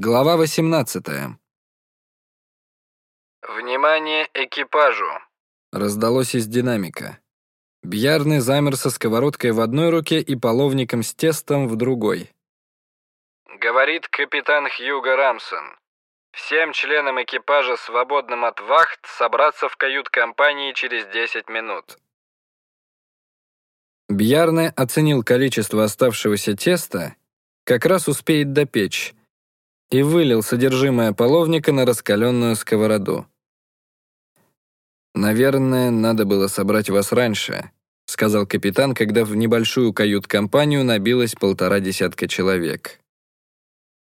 Глава 18. «Внимание экипажу!» Раздалось из динамика. Бьярный замер со сковородкой в одной руке и половником с тестом в другой. Говорит капитан Хьюго Рамсон. Всем членам экипажа, свободным от вахт, собраться в кают-компании через 10 минут. Бьярне оценил количество оставшегося теста, как раз успеет допечь, и вылил содержимое половника на раскаленную сковороду. «Наверное, надо было собрать вас раньше», — сказал капитан, когда в небольшую кают-компанию набилось полтора десятка человек.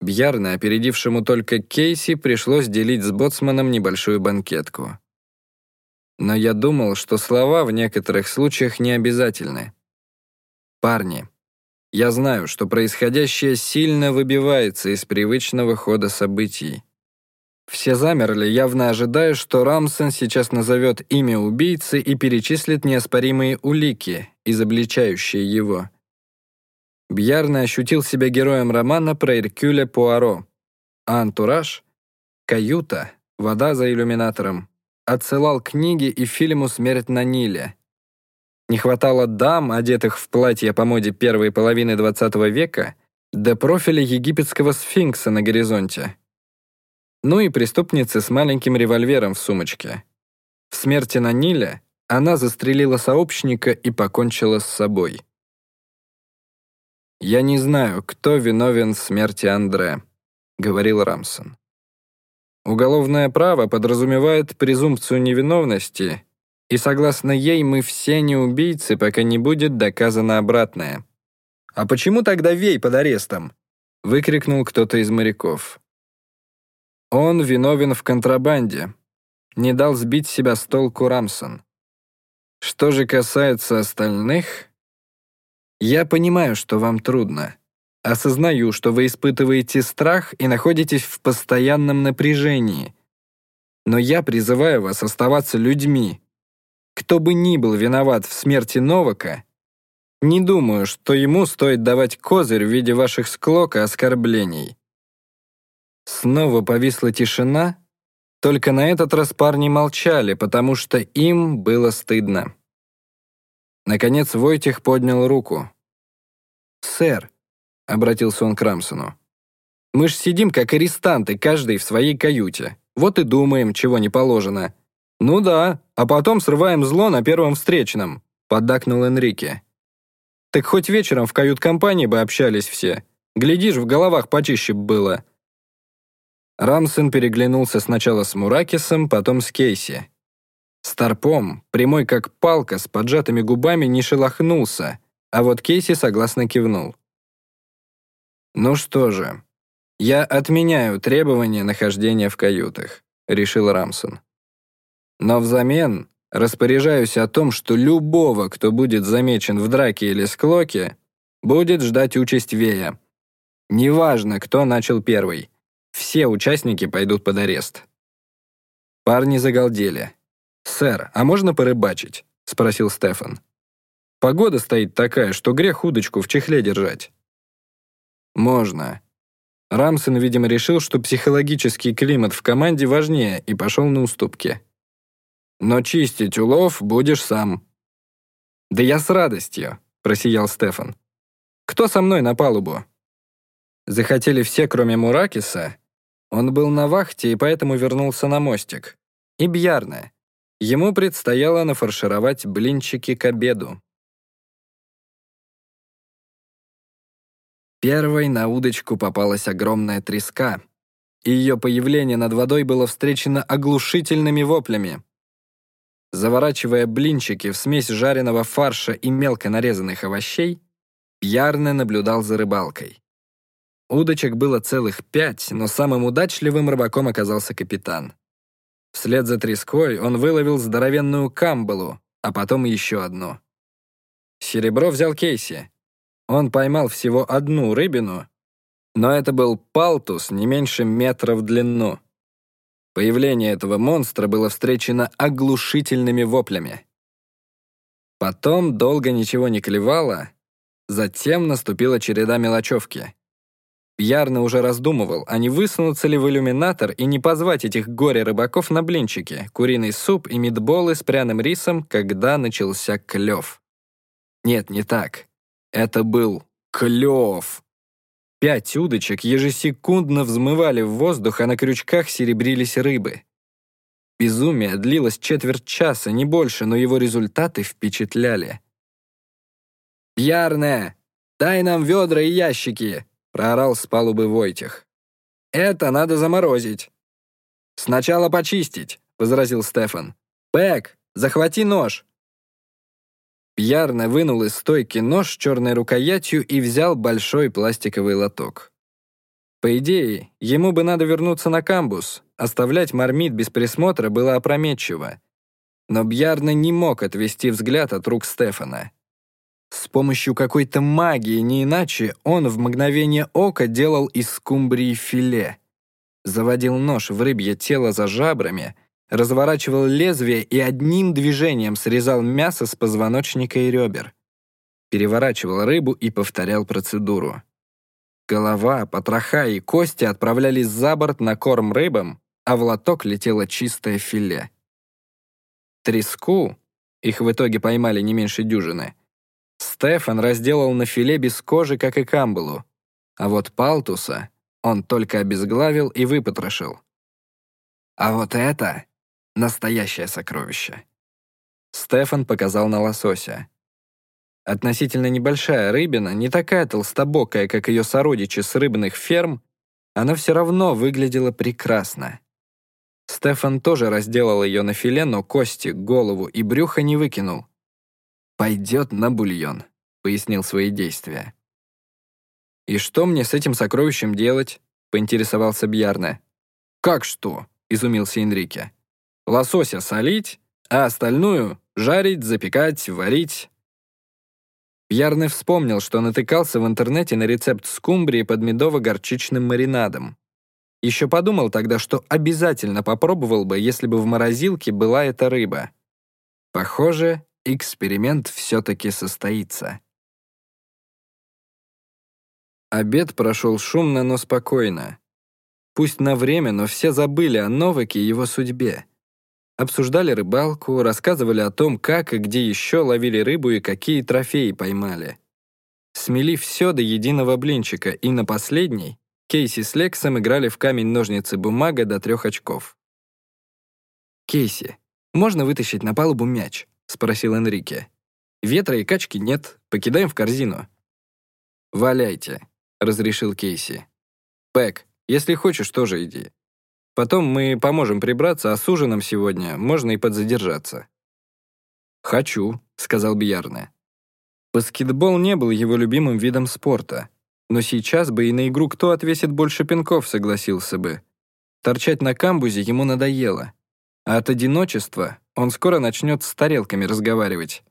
Бьярна, опередившему только Кейси, пришлось делить с боцманом небольшую банкетку. Но я думал, что слова в некоторых случаях не обязательны. Парни, я знаю, что происходящее сильно выбивается из привычного хода событий. Все замерли, явно ожидая, что Рамсон сейчас назовет имя убийцы и перечислит неоспоримые улики, изобличающие его. Бьярна ощутил себя героем романа про Эркюля Пуаро. А антураж — каюта, вода за иллюминатором — отсылал книги и фильму «Смерть на Ниле», не хватало дам, одетых в платья по моде первой половины XX века, до профиля египетского сфинкса на горизонте. Ну и преступницы с маленьким револьвером в сумочке. В смерти на Ниле она застрелила сообщника и покончила с собой. «Я не знаю, кто виновен в смерти Андре», — говорил Рамсон. Уголовное право подразумевает презумпцию невиновности и согласно ей мы все не убийцы, пока не будет доказано обратное. «А почему тогда Вей под арестом?» — выкрикнул кто-то из моряков. Он виновен в контрабанде. Не дал сбить себя с толку Рамсон. Что же касается остальных, я понимаю, что вам трудно. Осознаю, что вы испытываете страх и находитесь в постоянном напряжении. Но я призываю вас оставаться людьми, кто бы ни был виноват в смерти Новака, не думаю, что ему стоит давать козырь в виде ваших склок и оскорблений. Снова повисла тишина, только на этот раз парни молчали, потому что им было стыдно. Наконец Войтих поднял руку. «Сэр», — обратился он к Рамсону, «мы ж сидим как арестанты, каждый в своей каюте. Вот и думаем, чего не положено. «Ну да, а потом срываем зло на первом встречном», — поддакнул Энрике. «Так хоть вечером в кают-компании бы общались все. Глядишь, в головах почище было». Рамсон переглянулся сначала с Муракисом, потом с Кейси. Старпом, прямой как палка, с поджатыми губами, не шелохнулся, а вот Кейси согласно кивнул. «Ну что же, я отменяю требование нахождения в каютах», — решил Рамсон. Но взамен распоряжаюсь о том, что любого, кто будет замечен в драке или склоке, будет ждать участь Вея. Неважно, кто начал первый. Все участники пойдут под арест. Парни загалдели. «Сэр, а можно порыбачить?» — спросил Стефан. «Погода стоит такая, что грех удочку в чехле держать». «Можно». Рамсон, видимо, решил, что психологический климат в команде важнее и пошел на уступки но чистить улов будешь сам». «Да я с радостью», — просиял Стефан. «Кто со мной на палубу?» Захотели все, кроме Муракиса. Он был на вахте и поэтому вернулся на мостик. И Бьярне. Ему предстояло нафаршировать блинчики к обеду. Первой на удочку попалась огромная треска, и ее появление над водой было встречено оглушительными воплями. Заворачивая блинчики в смесь жареного фарша и мелко нарезанных овощей, Пьярне наблюдал за рыбалкой. Удочек было целых пять, но самым удачливым рыбаком оказался капитан. Вслед за треской он выловил здоровенную камбалу, а потом еще одну. Серебро взял Кейси. Он поймал всего одну рыбину, но это был палтус не меньше метра в длину. Появление этого монстра было встречено оглушительными воплями. Потом долго ничего не клевало, затем наступила череда мелочевки. Ярно уже раздумывал, а не высунуться ли в иллюминатор и не позвать этих горе-рыбаков на блинчики, куриный суп и мидболы с пряным рисом, когда начался клев. Нет, не так. Это был клев. Пять удочек ежесекундно взмывали в воздух, а на крючках серебрились рыбы. Безумие длилось четверть часа, не больше, но его результаты впечатляли. «Пьярне, дай нам ведра и ящики!» проорал с палубы Войтих. «Это надо заморозить». «Сначала почистить», — возразил Стефан. «Пэк, захвати нож». Пьярно вынул из стойки нож с черной рукоятью и взял большой пластиковый лоток. По идее, ему бы надо вернуться на камбус, оставлять мармит без присмотра было опрометчиво. Но Бьярна не мог отвести взгляд от рук Стефана. С помощью какой-то магии, не иначе, он в мгновение ока делал из скумбрии филе. Заводил нож в рыбье тело за жабрами, разворачивал лезвие и одним движением срезал мясо с позвоночника и ребер. Переворачивал рыбу и повторял процедуру. Голова, потроха и кости отправлялись за борт на корм рыбам, а в лоток летело чистое филе. Треску, их в итоге поймали не меньше дюжины, Стефан разделал на филе без кожи, как и камбалу. А вот палтуса он только обезглавил и выпотрошил. А вот это — настоящее сокровище. Стефан показал на лосося. Относительно небольшая рыбина, не такая толстобокая, как ее сородичи с рыбных ферм, она все равно выглядела прекрасно. Стефан тоже разделал ее на филе, но кости, голову и брюхо не выкинул. «Пойдет на бульон», — пояснил свои действия. «И что мне с этим сокровищем делать?» — поинтересовался Бьярне. «Как что?» — изумился Энрике. «Лосося солить, а остальную — жарить, запекать, варить». Бьярне вспомнил, что натыкался в интернете на рецепт скумбрии под медово-горчичным маринадом. Еще подумал тогда, что обязательно попробовал бы, если бы в морозилке была эта рыба. Похоже, эксперимент все-таки состоится. Обед прошел шумно, но спокойно. Пусть на время, но все забыли о Новаке и его судьбе. Обсуждали рыбалку, рассказывали о том, как и где еще ловили рыбу и какие трофеи поймали. Смели все до единого блинчика, и на последний Кейси с Лексом играли в камень-ножницы-бумага до трех очков. «Кейси, можно вытащить на палубу мяч?» — спросил Энрике. «Ветра и качки нет, покидаем в корзину». «Валяйте», — разрешил Кейси. «Пэк, если хочешь, тоже иди. Потом мы поможем прибраться, а с ужином сегодня можно и подзадержаться». «Хочу», — сказал Бьярне. Баскетбол не был его любимым видом спорта, но сейчас бы и на игру кто отвесит больше пинков, согласился бы. Торчать на камбузе ему надоело. А от одиночества он скоро начнет с тарелками разговаривать.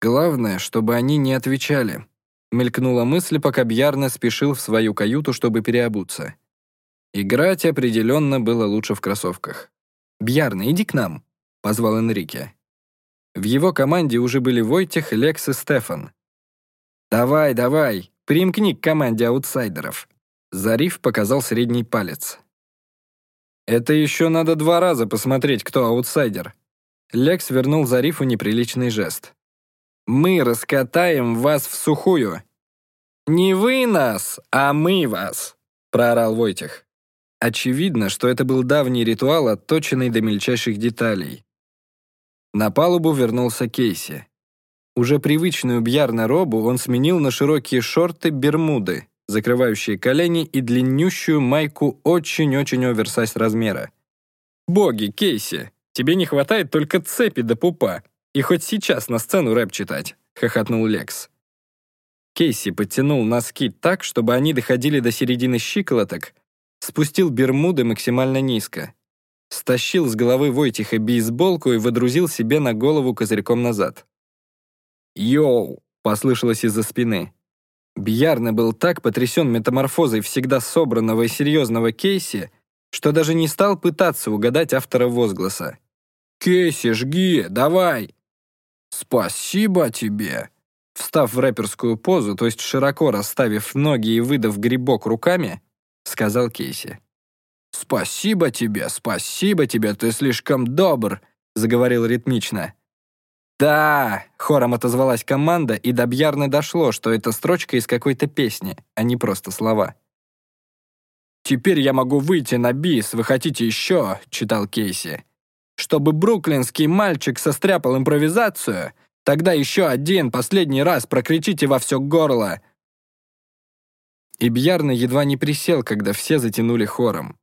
Главное, чтобы они не отвечали. Мелькнула мысль, пока Бьярна спешил в свою каюту, чтобы переобуться. Играть определенно было лучше в кроссовках. «Бьярна, иди к нам», — позвал Энрике. В его команде уже были Войтех, Лекс и Стефан. «Давай, давай, примкни к команде аутсайдеров». Зариф показал средний палец. Это еще надо два раза посмотреть, кто аутсайдер. Лекс вернул Зарифу неприличный жест. «Мы раскатаем вас в сухую». «Не вы нас, а мы вас», — проорал Войтих. Очевидно, что это был давний ритуал, отточенный до мельчайших деталей. На палубу вернулся Кейси. Уже привычную бьярна робу он сменил на широкие шорты-бермуды, закрывающие колени и длиннющую майку очень-очень оверсайз размера. «Боги, Кейси, тебе не хватает только цепи до пупа, и хоть сейчас на сцену рэп читать», — хохотнул Лекс. Кейси подтянул носки так, чтобы они доходили до середины щиколоток, спустил бермуды максимально низко, стащил с головы Войтиха бейсболку и водрузил себе на голову козырьком назад. «Йоу!» — послышалось из-за спины. Бьярне был так потрясен метаморфозой всегда собранного и серьезного Кейси, что даже не стал пытаться угадать автора возгласа. «Кейси, жги, давай!» «Спасибо тебе!» встав в рэперскую позу, то есть широко расставив ноги и выдав грибок руками, сказал Кейси. «Спасибо тебе, спасибо тебе, ты слишком добр», — заговорил ритмично. «Да!» — хором отозвалась команда, и до Бьярны дошло, что это строчка из какой-то песни, а не просто слова. «Теперь я могу выйти на бис, вы хотите еще?» — читал Кейси. «Чтобы бруклинский мальчик состряпал импровизацию, тогда еще один, последний раз прокричите во все горло!» И Бьярна едва не присел, когда все затянули хором.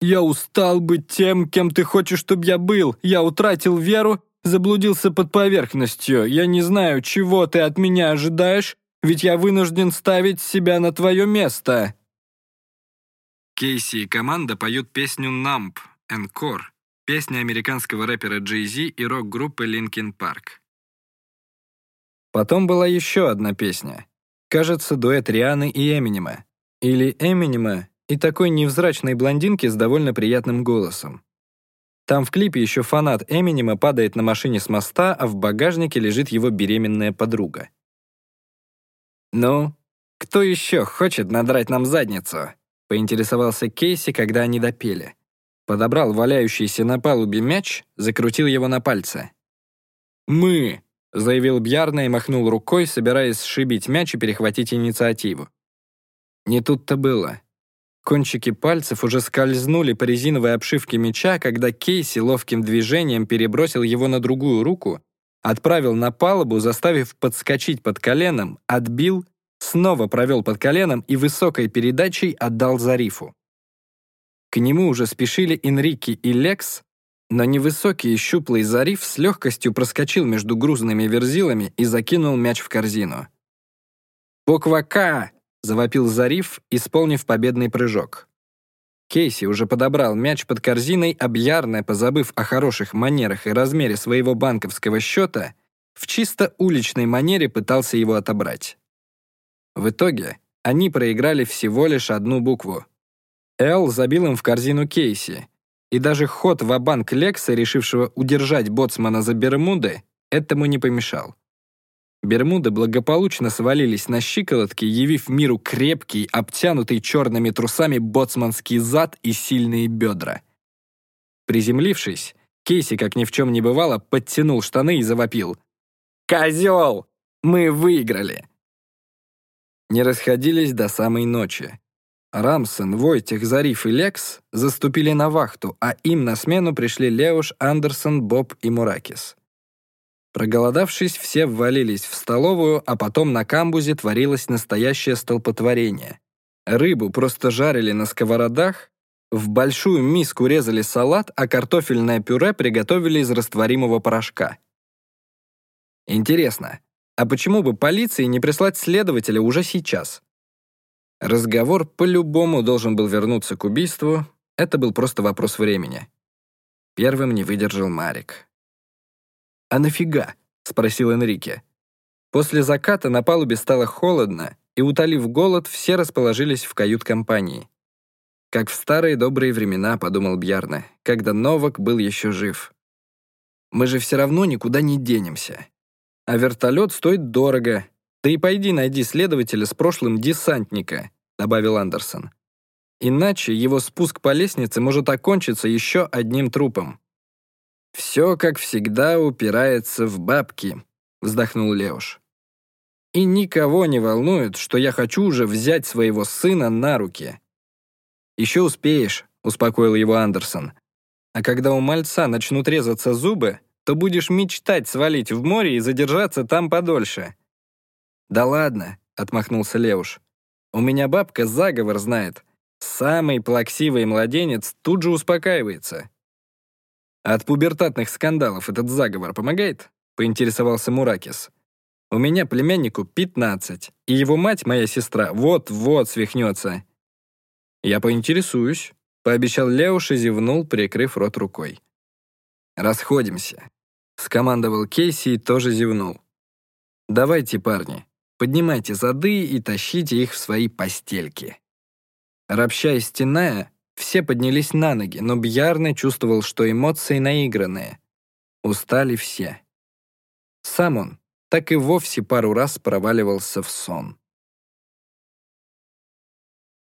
«Я устал быть тем, кем ты хочешь, чтобы я был. Я утратил веру, заблудился под поверхностью. Я не знаю, чего ты от меня ожидаешь, ведь я вынужден ставить себя на твое место». Кейси и команда поют песню «Numb» «Encore», песня американского рэпера Jay-Z и рок-группы Linkin Park. Потом была еще одна песня. Кажется, дуэт Рианы и Эминема. Или Эминема и такой невзрачной блондинки с довольно приятным голосом. Там в клипе еще фанат Эминема падает на машине с моста, а в багажнике лежит его беременная подруга. «Ну, кто еще хочет надрать нам задницу?» Поинтересовался Кейси, когда они допели. Подобрал валяющийся на палубе мяч, закрутил его на пальце. «Мы!» — заявил Бьярна и махнул рукой, собираясь сшибить мяч и перехватить инициативу. Не тут-то было. Кончики пальцев уже скользнули по резиновой обшивке мяча, когда Кейси ловким движением перебросил его на другую руку, отправил на палубу, заставив подскочить под коленом, отбил снова провел под коленом и высокой передачей отдал Зарифу. К нему уже спешили Энрики и Лекс, но невысокий и щуплый Зариф с легкостью проскочил между грузными верзилами и закинул мяч в корзину. «Буква К!» — завопил Зариф, исполнив победный прыжок. Кейси уже подобрал мяч под корзиной, объярно позабыв о хороших манерах и размере своего банковского счета, в чисто уличной манере пытался его отобрать. В итоге они проиграли всего лишь одну букву. Эл забил им в корзину Кейси, и даже ход в банк Лекса, решившего удержать боцмана за Бермуды, этому не помешал. Бермуды благополучно свалились на щиколотки, явив миру крепкий, обтянутый черными трусами боцманский зад и сильные бедра. Приземлившись, Кейси, как ни в чем не бывало, подтянул штаны и завопил. «Козел! Мы выиграли!» не расходились до самой ночи. Рамсон, Войтех, Зариф и Лекс заступили на вахту, а им на смену пришли Леуш, Андерсон, Боб и Муракис. Проголодавшись, все ввалились в столовую, а потом на камбузе творилось настоящее столпотворение. Рыбу просто жарили на сковородах, в большую миску резали салат, а картофельное пюре приготовили из растворимого порошка. Интересно, а почему бы полиции не прислать следователя уже сейчас? Разговор по-любому должен был вернуться к убийству. Это был просто вопрос времени. Первым не выдержал Марик. «А нафига?» — спросил Энрике. После заката на палубе стало холодно, и, утолив голод, все расположились в кают-компании. Как в старые добрые времена, подумал Бьярна, когда Новак был еще жив. Мы же все равно никуда не денемся. А вертолет стоит дорого. И пойди найди следователя с прошлым десантника», — добавил Андерсон. «Иначе его спуск по лестнице может окончиться еще одним трупом». «Все, как всегда, упирается в бабки», — вздохнул Леуш. «И никого не волнует, что я хочу уже взять своего сына на руки». «Еще успеешь», — успокоил его Андерсон. «А когда у мальца начнут резаться зубы, то будешь мечтать свалить в море и задержаться там подольше». «Да ладно», — отмахнулся Леуш. «У меня бабка заговор знает. Самый плаксивый младенец тут же успокаивается». «От пубертатных скандалов этот заговор помогает?» — поинтересовался Муракис. «У меня племяннику 15, и его мать, моя сестра, вот-вот свихнется». «Я поинтересуюсь», — пообещал Леуш и зевнул, прикрыв рот рукой. «Расходимся», — скомандовал Кейси и тоже зевнул. «Давайте, парни, поднимайте зады и тащите их в свои постельки». Рабща и стеная, все поднялись на ноги, но Бьярны чувствовал, что эмоции наигранные. Устали все. Сам он, так и вовсе пару раз проваливался в сон.